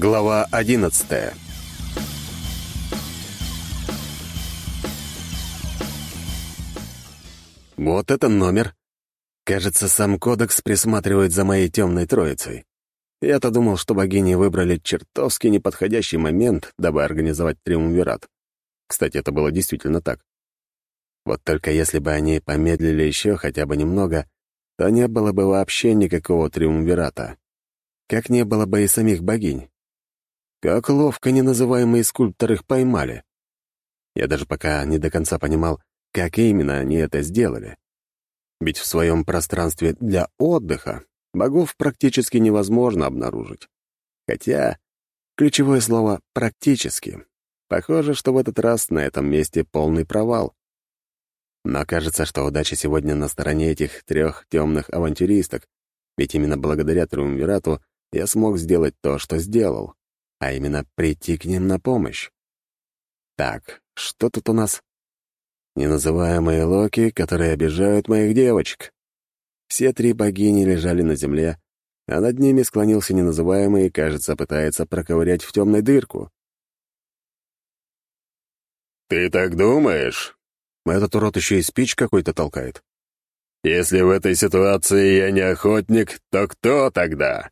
Глава одиннадцатая Вот это номер. Кажется, сам кодекс присматривает за моей темной троицей. Я-то думал, что богини выбрали чертовски неподходящий момент, дабы организовать триумвират. Кстати, это было действительно так. Вот только если бы они помедлили еще хотя бы немного, то не было бы вообще никакого триумвирата. Как не было бы и самих богинь. Как ловко неназываемые скульпторы их поймали. Я даже пока не до конца понимал, как именно они это сделали. Ведь в своем пространстве для отдыха богов практически невозможно обнаружить. Хотя ключевое слово «практически». Похоже, что в этот раз на этом месте полный провал. Но кажется, что удача сегодня на стороне этих трех темных авантюристок, ведь именно благодаря Триумвирату я смог сделать то, что сделал, а именно прийти к ним на помощь. Так, что тут у нас? Неназываемые локи, которые обижают моих девочек. Все три богини лежали на земле, а над ними склонился неназываемый и, кажется, пытается проковырять в темной дырку. «Ты так думаешь?» Этот урод еще и спич какой-то толкает. «Если в этой ситуации я не охотник, то кто тогда?»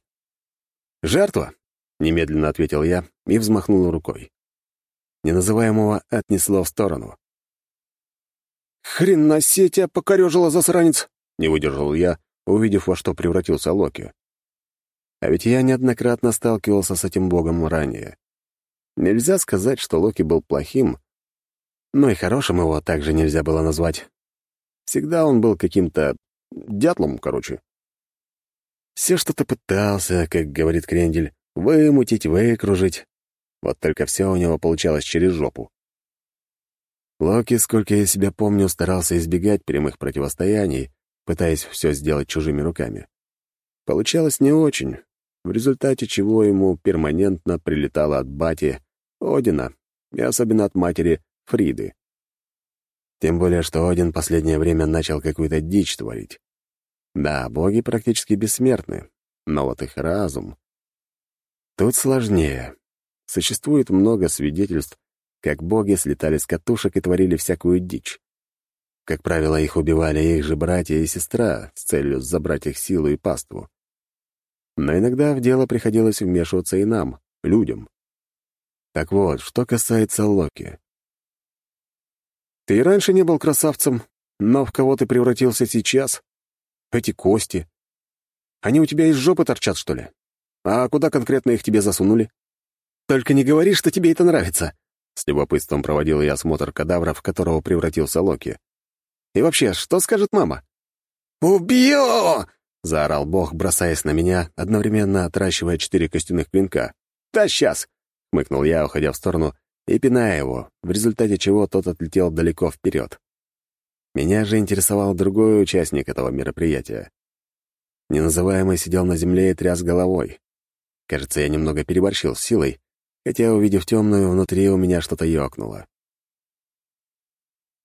«Жертва», — немедленно ответил я и взмахнул рукой. Неназываемого отнесло в сторону. «Хрен на сеть покорежило, засранец!» — не выдержал я, увидев, во что превратился Локи. А ведь я неоднократно сталкивался с этим богом ранее. Нельзя сказать, что Локи был плохим, но и хорошим его также нельзя было назвать. Всегда он был каким-то дятлом, короче. Все что-то пытался, как говорит Крендель, вымутить, выкружить. Вот только все у него получалось через жопу. Локи, сколько я себя помню, старался избегать прямых противостояний, пытаясь все сделать чужими руками. Получалось не очень, в результате чего ему перманентно прилетало от бати, Одина, и особенно от матери Фриды. Тем более, что Один последнее время начал какую-то дичь творить. Да, боги практически бессмертны, но вот их разум... Тут сложнее. Существует много свидетельств, как боги слетали с катушек и творили всякую дичь. Как правило, их убивали их же братья и сестра с целью забрать их силу и паству. Но иногда в дело приходилось вмешиваться и нам, людям. Так вот, что касается Локи. Ты и раньше не был красавцем, но в кого ты превратился сейчас? Эти кости. Они у тебя из жопы торчат, что ли? А куда конкретно их тебе засунули? Только не говори, что тебе это нравится. С любопытством проводил я осмотр кадавра, в которого превратился Локи. И вообще, что скажет мама? «Убью!» — заорал бог, бросаясь на меня, одновременно отращивая четыре костяных клинка. «Да сейчас!» — хмыкнул я, уходя в сторону и пиная его, в результате чего тот отлетел далеко вперед. Меня же интересовал другой участник этого мероприятия. Неназываемый сидел на земле и тряс головой. Кажется, я немного переборщил с силой, хотя, увидев темную, внутри у меня что-то ёкнуло.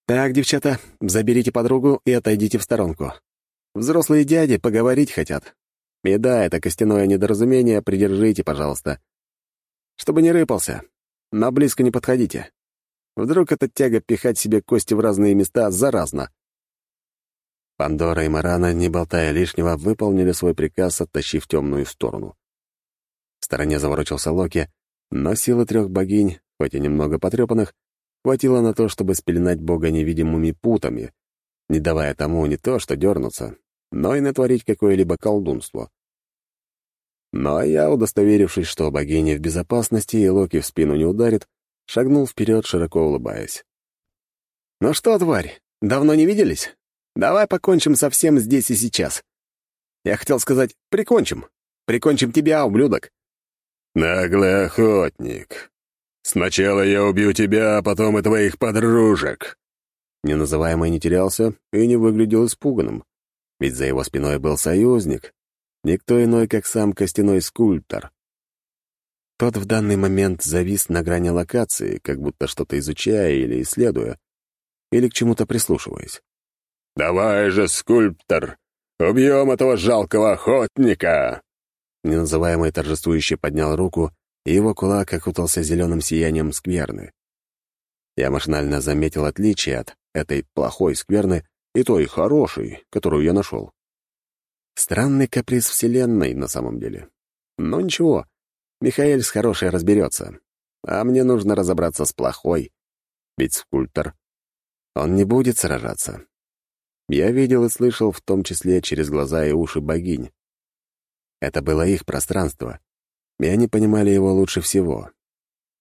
«Так, девчата, заберите подругу и отойдите в сторонку. Взрослые дяди поговорить хотят. И да, это костяное недоразумение придержите, пожалуйста. Чтобы не рыпался, но близко не подходите. Вдруг эта тяга пихать себе кости в разные места заразна. Пандора и Марана, не болтая лишнего, выполнили свой приказ, оттащив темную сторону. В стороне заворочился Локи, но силы трех богинь, хоть и немного потрепанных, хватило на то, чтобы спеленать бога невидимыми путами, не давая тому не то что дернуться, но и натворить какое-либо колдунство. Но я, удостоверившись, что богиня в безопасности и Локи в спину не ударит, шагнул вперед, широко улыбаясь. «Ну что, тварь, давно не виделись? Давай покончим со всем здесь и сейчас. Я хотел сказать, прикончим. Прикончим тебя, ублюдок». «Наглый охотник. Сначала я убью тебя, а потом и твоих подружек». Неназываемый не терялся и не выглядел испуганным, ведь за его спиной был союзник, Никто иной, как сам костяной скульптор. Тот в данный момент завис на грани локации, как будто что-то изучая или исследуя, или к чему-то прислушиваясь. «Давай же, скульптор, убьем этого жалкого охотника!» Неназываемый торжествующе поднял руку, и его кулак окутался зеленым сиянием скверны. Я машинально заметил отличие от этой плохой скверны и той хорошей, которую я нашел. Странный каприз Вселенной на самом деле. Но ничего, Михаэль с хорошей разберется. А мне нужно разобраться с плохой. Ведь скульптор, он не будет сражаться. Я видел и слышал, в том числе через глаза и уши богинь. Это было их пространство, и они понимали его лучше всего.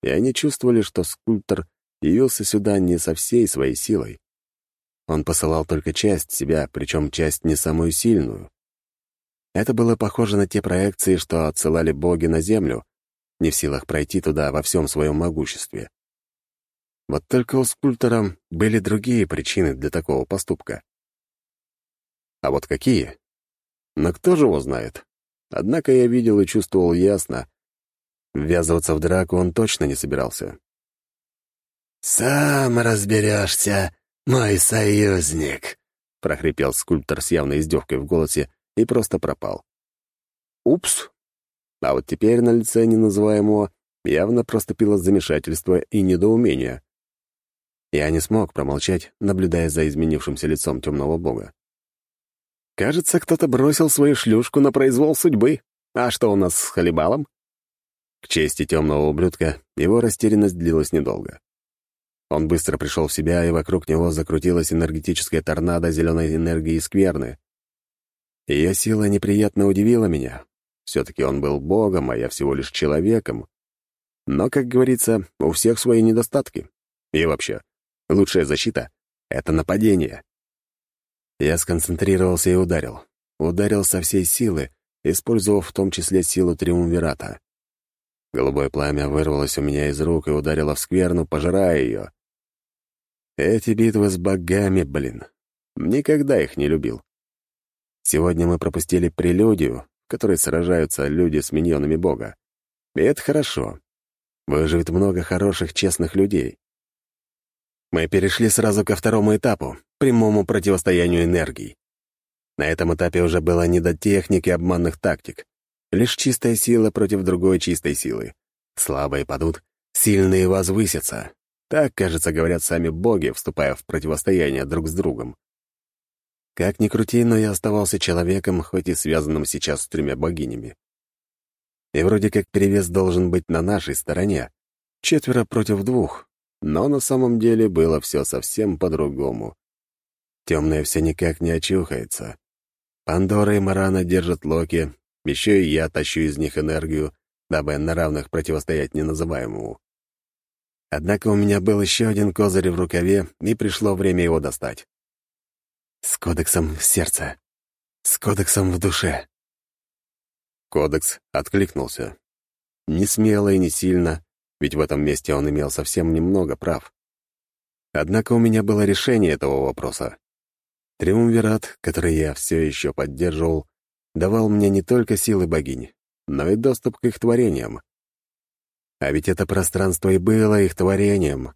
И они чувствовали, что скульптор явился сюда не со всей своей силой. Он посылал только часть себя, причем часть не самую сильную. Это было похоже на те проекции, что отсылали боги на Землю, не в силах пройти туда во всем своем могуществе. Вот только у скульптора были другие причины для такого поступка. А вот какие? Но кто же его знает? Однако я видел и чувствовал ясно. Ввязываться в драку он точно не собирался. «Сам разберешься, мой союзник», — прохрипел скульптор с явной издевкой в голосе и просто пропал. «Упс!» А вот теперь на лице неназываемого явно проступило замешательство и недоумение. Я не смог промолчать, наблюдая за изменившимся лицом темного бога. Кажется, кто-то бросил свою шлюшку на произвол судьбы. А что у нас с Халибалом? К чести темного ублюдка, его растерянность длилась недолго. Он быстро пришел в себя, и вокруг него закрутилась энергетическая торнадо зеленой энергии скверны. Ее сила неприятно удивила меня. Все-таки он был богом, а я всего лишь человеком. Но, как говорится, у всех свои недостатки. И вообще, лучшая защита — это нападение. Я сконцентрировался и ударил. Ударил со всей силы, использовав в том числе силу Триумвирата. Голубое пламя вырвалось у меня из рук и ударило в скверну, пожирая ее. Эти битвы с богами, блин. Никогда их не любил. Сегодня мы пропустили прелюдию, в которой сражаются люди с миньонами бога. И это хорошо. Выживет много хороших, честных людей. Мы перешли сразу ко второму этапу — прямому противостоянию энергии. На этом этапе уже было не до техники обманных тактик. Лишь чистая сила против другой чистой силы. Слабые падут, сильные возвысятся. Так, кажется, говорят сами боги, вступая в противостояние друг с другом. Как ни крути, но я оставался человеком, хоть и связанным сейчас с тремя богинями. И вроде как перевес должен быть на нашей стороне. Четверо против двух. Но на самом деле было все совсем по-другому. Темная все никак не очухается. Пандора и Марана держат Локи, еще и я тащу из них энергию, дабы на равных противостоять неназываемому. Однако у меня был еще один козырь в рукаве, и пришло время его достать. С кодексом в сердце. С кодексом в душе. Кодекс откликнулся. Не смело и не сильно, ведь в этом месте он имел совсем немного прав. Однако у меня было решение этого вопроса. Триумвират, который я все еще поддерживал, давал мне не только силы богинь, но и доступ к их творениям. А ведь это пространство и было их творением.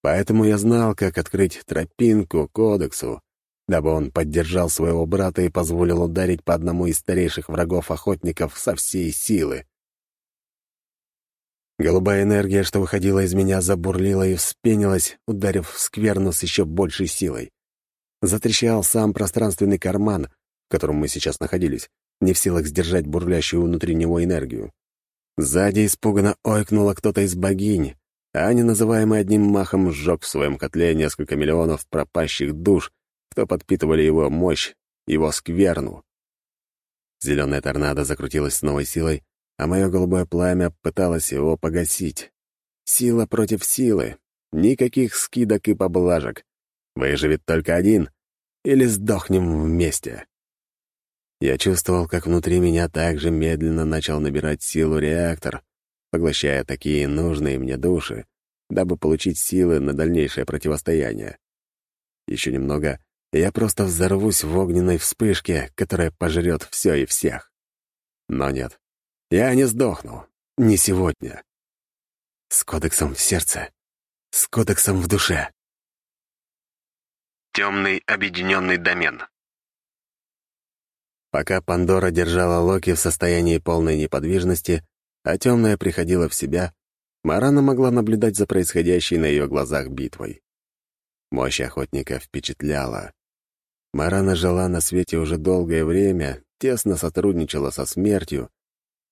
Поэтому я знал, как открыть тропинку кодексу, дабы он поддержал своего брата и позволил ударить по одному из старейших врагов охотников со всей силы. Голубая энергия, что выходила из меня, забурлила и вспенилась, ударив в скверну с еще большей силой. Затрещал сам пространственный карман, в котором мы сейчас находились, не в силах сдержать бурлящую внутри него энергию. Сзади испуганно ойкнуло кто-то из богинь, а неназываемый одним махом сжег в своем котле несколько миллионов пропащих душ, кто подпитывали его мощь, его скверну. Зеленая торнадо закрутилась с новой силой, а мое голубое пламя пыталось его погасить. Сила против силы. Никаких скидок и поблажек. Выживет только один, или сдохнем вместе. Я чувствовал, как внутри меня также медленно начал набирать силу реактор, поглощая такие нужные мне души, дабы получить силы на дальнейшее противостояние. Еще немного, и я просто взорвусь в огненной вспышке, которая пожрет все и всех. Но нет, я не сдохну. Не сегодня. С кодексом в сердце. С кодексом в душе. Темный объединенный домен. Пока Пандора держала Локи в состоянии полной неподвижности, а темная приходила в себя, Марана могла наблюдать за происходящей на ее глазах битвой. Мощь охотника впечатляла. Марана жила на свете уже долгое время, тесно сотрудничала со смертью,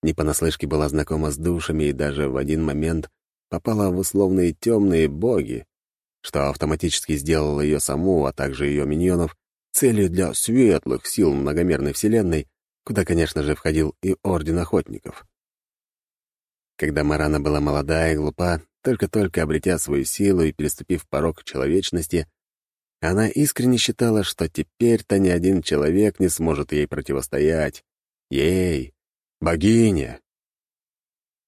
не понаслышке была знакома с душами и даже в один момент попала в условные темные боги, что автоматически сделало ее саму, а также ее миньонов, целью для светлых сил многомерной вселенной, куда, конечно же, входил и Орден Охотников. Когда Марана была молода и глупа, только-только обретя свою силу и переступив порог человечности, она искренне считала, что теперь-то ни один человек не сможет ей противостоять. Ей, богиня.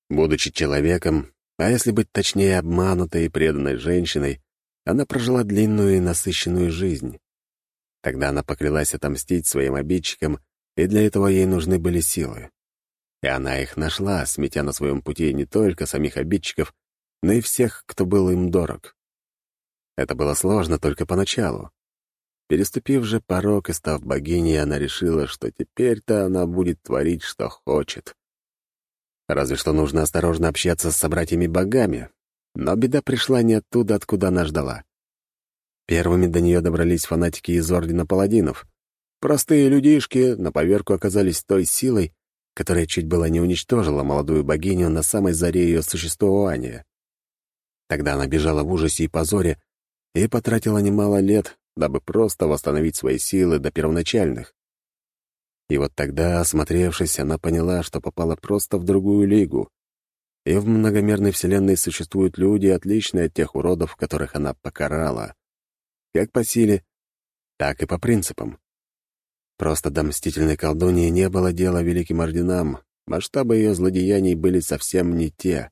Будучи человеком, а если быть точнее обманутой и преданной женщиной, она прожила длинную и насыщенную жизнь. Тогда она поклялась отомстить своим обидчикам, и для этого ей нужны были силы. И она их нашла, сметя на своем пути не только самих обидчиков, но и всех, кто был им дорог. Это было сложно только поначалу. Переступив же порог и став богиней, она решила, что теперь-то она будет творить, что хочет. Разве что нужно осторожно общаться с собратьями-богами. Но беда пришла не оттуда, откуда она ждала. Первыми до нее добрались фанатики из Ордена Паладинов. Простые людишки на поверку оказались той силой, которая чуть было не уничтожила молодую богиню на самой заре ее существования. Тогда она бежала в ужасе и позоре и потратила немало лет, дабы просто восстановить свои силы до первоначальных. И вот тогда, осмотревшись, она поняла, что попала просто в другую лигу. И в многомерной вселенной существуют люди, отличные от тех уродов, которых она покарала. Как по силе, так и по принципам. Просто до мстительной колдуньи не было дела великим орденам, масштабы ее злодеяний были совсем не те.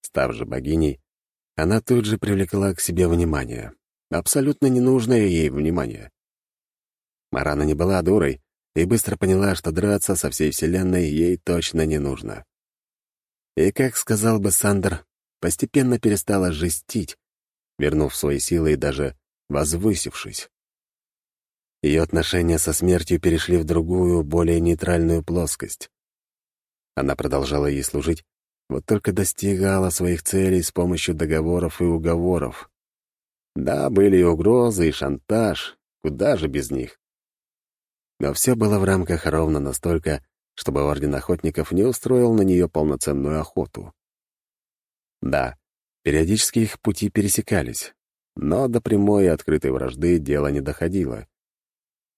Став же богиней, она тут же привлекла к себе внимание. Абсолютно ненужное ей внимание. Марана не была дурой и быстро поняла, что драться со всей Вселенной ей точно не нужно. И, как сказал бы Сандер, постепенно перестала жестить, вернув свои силы и даже возвысившись. Ее отношения со смертью перешли в другую, более нейтральную плоскость. Она продолжала ей служить, вот только достигала своих целей с помощью договоров и уговоров. Да, были и угрозы, и шантаж, куда же без них. Но все было в рамках ровно настолько, чтобы Орден Охотников не устроил на нее полноценную охоту. Да, периодически их пути пересекались, но до прямой и открытой вражды дело не доходило.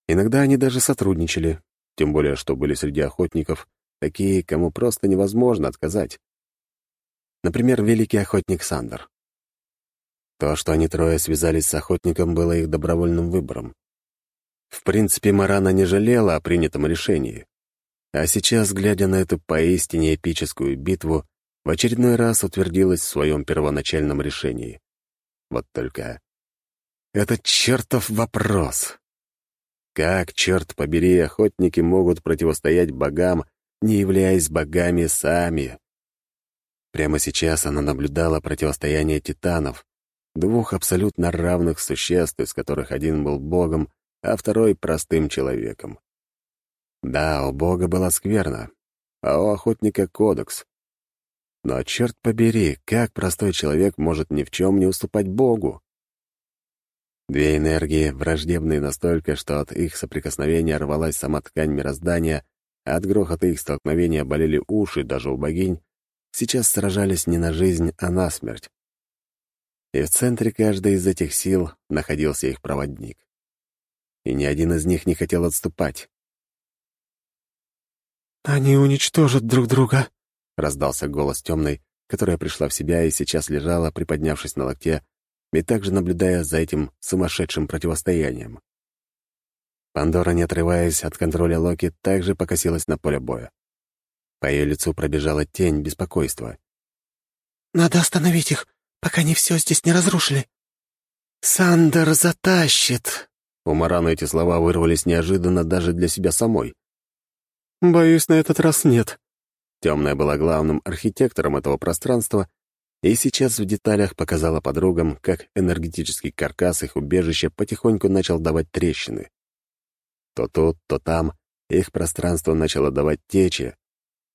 Иногда они даже сотрудничали, тем более что были среди охотников такие, кому просто невозможно отказать. Например, великий охотник Сандер. То, что они трое связались с охотником, было их добровольным выбором. В принципе, Марана не жалела о принятом решении. А сейчас, глядя на эту поистине эпическую битву, в очередной раз утвердилась в своем первоначальном решении. Вот только... Это чертов вопрос. Как, черт побери, охотники могут противостоять богам, не являясь богами сами? Прямо сейчас она наблюдала противостояние титанов, двух абсолютно равных существ, из которых один был богом, а второй — простым человеком. Да, у бога была скверна, а у охотника — кодекс. Но, черт побери, как простой человек может ни в чем не уступать богу? Две энергии, враждебные настолько, что от их соприкосновения рвалась сама ткань мироздания, а от грохота их столкновения болели уши даже у богинь, сейчас сражались не на жизнь, а на смерть. И в центре каждой из этих сил находился их проводник. И ни один из них не хотел отступать. «Они уничтожат друг друга», — раздался голос темной, которая пришла в себя и сейчас лежала, приподнявшись на локте, и также наблюдая за этим сумасшедшим противостоянием. Пандора, не отрываясь от контроля Локи, также покосилась на поле боя. По ее лицу пробежала тень беспокойства. «Надо остановить их, пока они все здесь не разрушили». «Сандер затащит!» У Марана эти слова вырвались неожиданно даже для себя самой. «Боюсь, на этот раз нет». Темная была главным архитектором этого пространства и сейчас в деталях показала подругам, как энергетический каркас их убежища потихоньку начал давать трещины. То тут, то там их пространство начало давать течи,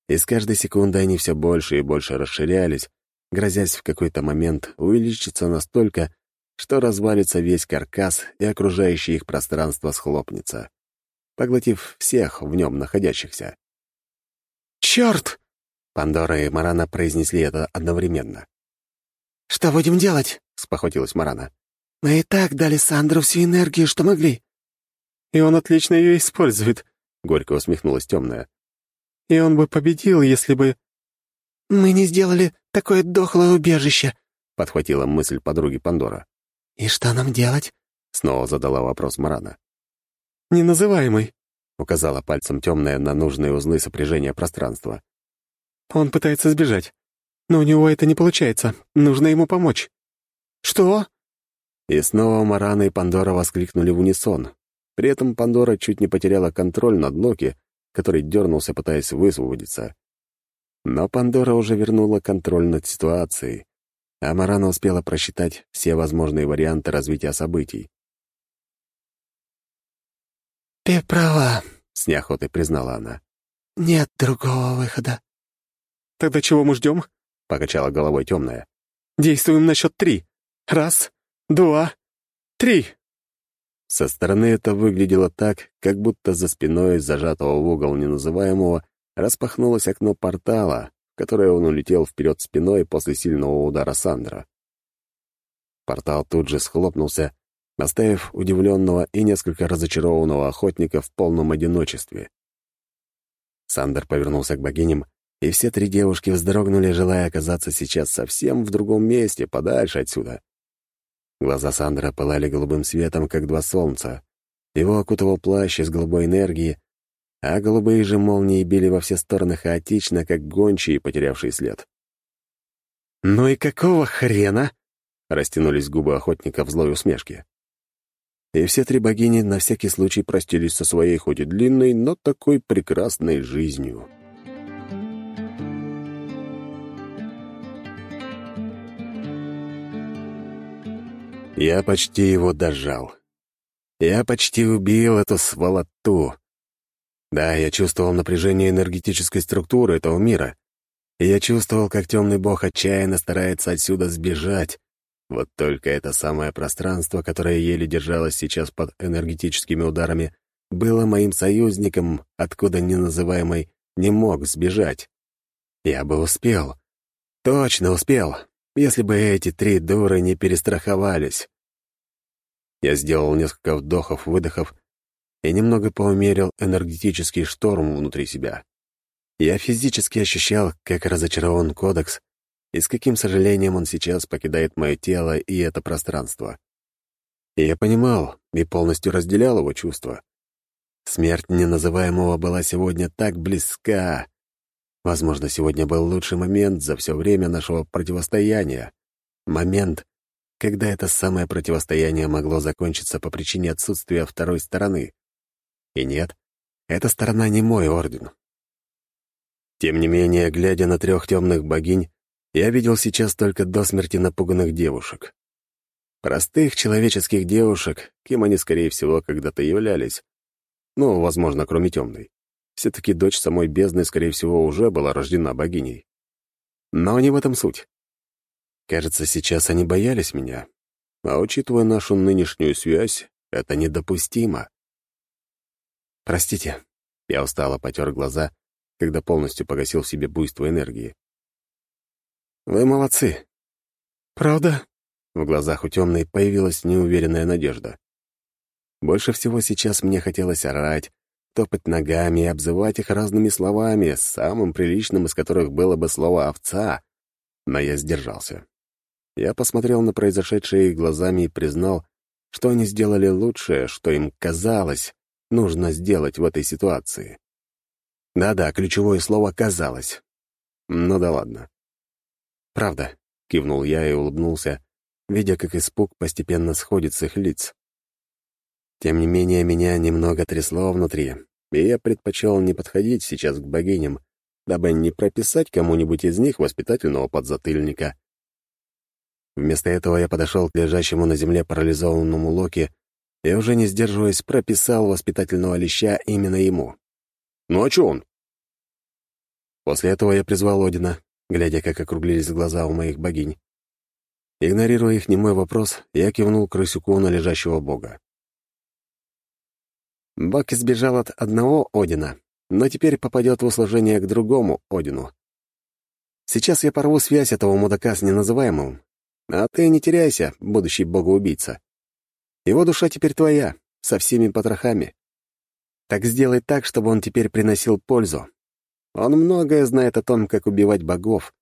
И с каждой секундой они все больше и больше расширялись, грозясь в какой-то момент увеличиться настолько, что развалится весь каркас и окружающее их пространство схлопнется, поглотив всех в нем находящихся. «Черт!» — Пандора и Марана произнесли это одновременно. «Что будем делать?» — спохватилась Марана. «Мы и так дали Сандру всю энергию, что могли». «И он отлично ее использует», — горько усмехнулась темная. «И он бы победил, если бы...» «Мы не сделали такое дохлое убежище», — подхватила мысль подруги Пандора. «И что нам делать?» — снова задала вопрос Марана. «Неназываемый», — указала пальцем темная на нужные узлы сопряжения пространства. «Он пытается сбежать, но у него это не получается. Нужно ему помочь». «Что?» И снова Марана и Пандора воскликнули в унисон. При этом Пандора чуть не потеряла контроль над Локи, который дернулся, пытаясь высвободиться. Но Пандора уже вернула контроль над ситуацией, а Марана успела просчитать все возможные варианты развития событий. «Ты права», — с неохотой признала она. «Нет другого выхода». «Тогда чего мы ждем?» — покачала головой темная. «Действуем на счет три. Раз, два, три!» Со стороны это выглядело так, как будто за спиной зажатого в угол неназываемого распахнулось окно портала, в которое он улетел вперед спиной после сильного удара Сандра. Портал тут же схлопнулся, оставив удивленного и несколько разочарованного охотника в полном одиночестве. Сандер повернулся к богиням, и все три девушки вздрогнули, желая оказаться сейчас совсем в другом месте, подальше отсюда. Глаза Сандра пылали голубым светом, как два солнца. Его окутывал плащ из голубой энергии, а голубые же молнии били во все стороны хаотично, как гончие, потерявшие след. «Ну и какого хрена?» — растянулись губы охотника в злой усмешке и все три богини на всякий случай простились со своей хоть и длинной, но такой прекрасной жизнью. Я почти его дожал. Я почти убил эту сволоту. Да, я чувствовал напряжение энергетической структуры этого мира. И я чувствовал, как темный бог отчаянно старается отсюда сбежать, вот только это самое пространство, которое еле держалось сейчас под энергетическими ударами, было моим союзником, откуда неназываемый не мог сбежать. Я бы успел. Точно успел, если бы эти три дуры не перестраховались. Я сделал несколько вдохов-выдохов и немного поумерил энергетический шторм внутри себя. Я физически ощущал, как разочарован кодекс, и с каким сожалением он сейчас покидает мое тело и это пространство. И я понимал и полностью разделял его чувства. Смерть неназываемого была сегодня так близка. Возможно, сегодня был лучший момент за все время нашего противостояния. Момент, когда это самое противостояние могло закончиться по причине отсутствия второй стороны. И нет, эта сторона не мой орден. Тем не менее, глядя на трех темных богинь, я видел сейчас только до смерти напуганных девушек. Простых человеческих девушек, кем они, скорее всего, когда-то являлись. Ну, возможно, кроме темной. Все-таки дочь самой бездны, скорее всего, уже была рождена богиней. Но не в этом суть. Кажется, сейчас они боялись меня. А учитывая нашу нынешнюю связь, это недопустимо. «Простите», — я устало потер глаза, когда полностью погасил в себе буйство энергии. Вы молодцы. Правда? В глазах у темной появилась неуверенная надежда. Больше всего сейчас мне хотелось орать, топать ногами и обзывать их разными словами, самым приличным из которых было бы слово «овца», но я сдержался. Я посмотрел на произошедшее их глазами и признал, что они сделали лучшее, что им казалось нужно сделать в этой ситуации. Да-да, ключевое слово «казалось». Ну да ладно. «Правда», — кивнул я и улыбнулся, видя, как испуг постепенно сходит с их лиц. Тем не менее, меня немного трясло внутри, и я предпочел не подходить сейчас к богиням, дабы не прописать кому-нибудь из них воспитательного подзатыльника. Вместо этого я подошел к лежащему на земле парализованному Локи и, уже не сдерживаясь, прописал воспитательного леща именно ему. «Ну а чё он?» После этого я призвал Одина, глядя, как округлились глаза у моих богинь. Игнорируя их немой вопрос, я кивнул крысюку на лежащего бога. Бог избежал от одного Одина, но теперь попадет в услужение к другому Одину. Сейчас я порву связь этого мудака с неназываемым, а ты не теряйся, будущий богоубийца. Его душа теперь твоя, со всеми потрохами. Так сделай так, чтобы он теперь приносил пользу. Он многое знает о том, как убивать богов.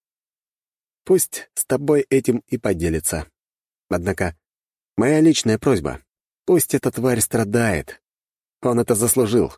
Пусть с тобой этим и поделится. Однако, моя личная просьба — пусть эта тварь страдает. Он это заслужил.